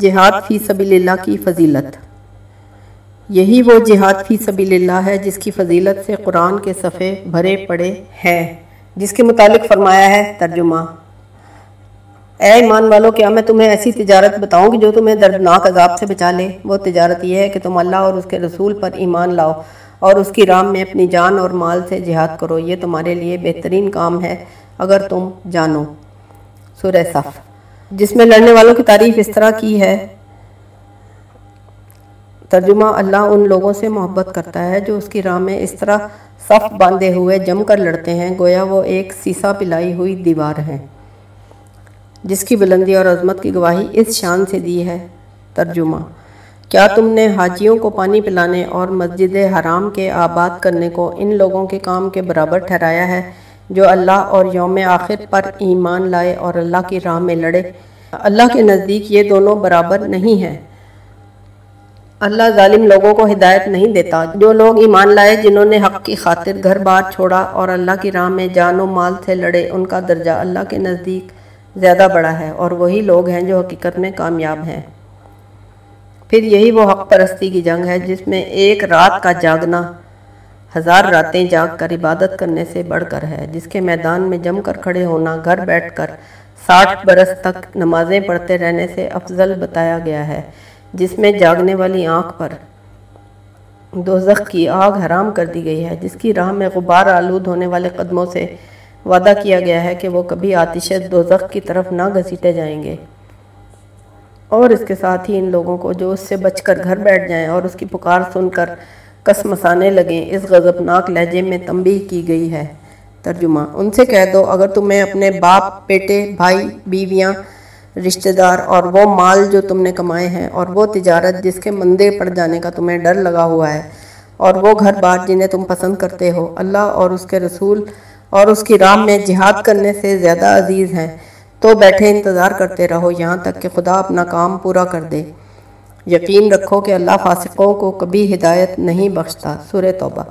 جہاد فی سبیل اللہ کی فضیلت۔ یہی وہ جہاد فی سبیل اللہ ہے جس کی فضیلت سے قرآن کے صفحے بھرے پڑے ہیں، جس کے متعلق فرمایا ہے ترجمہ۔ اے ایمان والو، کیا میں تمہیں ایسی تجارت بتاؤں گی جو تمہیں دردناک عذاب سے بچا لے؟ وہ تجارت یہ ہے کہ تم اللہ اور اس کے رسول پر ایمان لاؤ اور اس کی رام میں اپنی جان اور مال سے جہاد کرو۔ یہ تمہارے لیے بہترین کام ہے، اگر تم جانو۔ سورہ صف۔ جس میں لڑنے والوں کی تعریف اس طرح کی ہے۔ ترجمہ اللہ ان لوگوں سے محبت کرتا ہے جو اس کی راہ میں اس طرح صف باندھے ہوئے جم کر لڑتے ہیں، گویا وہ ایک سیسا پلائی ہوئی دیوار ہے۔ جس کی بلندی اور عظمت کی گواہی اس شان سے دی ہے۔ ترجمہ کیا تم نے حاجیوں کو پانی پلانے اور مسجد حرام کے آباد کرنے کو ان لوگوں کے کام کے برابر ٹھہرایا ہے؟ جو اللہ اور یوم آخر پر ایمان لائے اور اللہ کی راہ میں لڑے۔ اللہ کے نزدیک یہ دونوں برابر نہیں ہیں۔ اللہ ظالم لوگوں کو ہدایت نہیں دیتا۔ جو لوگ ایمان لائے جنہوں نے حق کی خاطر گھر بار چھوڑا اور اللہ کی راہ میں جان و مال سے لڑے، ان کا درجہ اللہ کے نزدیک زیادہ بڑا ہے اور وہی لوگ ہیں جو حقیقت میں کامیاب ہیں۔ پھر یہی وہ حق پرستی کی جنگ ہے جس میں ایک رات کا جاگنا ہزار راتیں جاگ کر عبادت کرنے سے بڑھ کر ہے۔ جس کے میدان میں جم کر کھڑے ہونا، گھر بیٹھ کر ساٹھ برس تک نمازیں پڑھتے رہنے سے افضل بتایا گیا ہے۔ جس میں جاگنے والی آنکھ پر دوزخ کی آگ حرام کر دی گئی ہے۔ جس کی راہ میں غبار آلود ہونے والے قدموں سے وعدہ کیا گیا ہے کہ وہ کبھی آتش دوزخ کی طرف نہ گھسیٹے جائیں گے۔ اور اس کے ساتھ ہی ان لوگوں کو جو اس سے بچ کر گھر بیٹھ جائیں اور اس کی پکار سن کر کسمسانے لگیں اس غضبناک لہجے میں تنبیہ کی گئی ہے۔ ترجمہ، ان سے کہہ دو، اگر تمہیں اپنے باپ، بیٹے، بھائی، بیویاں، رشتہ دار اور وہ مال جو تم نے کمائے ہیں اور وہ تجارت جس کے مندے پڑ جانے کا تمہیں ڈر لگا ہوا ہے اور وہ گھر بار جنہیں تم پسند کرتے ہو، اللہ اور اس کے رسول اور اس کی راہ میں جہاد کرنے سے زیادہ عزیز ہیں۔ تو بیٹھے انتظار کرتے رہو یہاں تک کہ خدا اپنا کام پورا کر دے۔ یقین رکھو کہ اللہ فاسقوں کو کبھی ہدایت نہیں بخشتا سورہ توبہ۔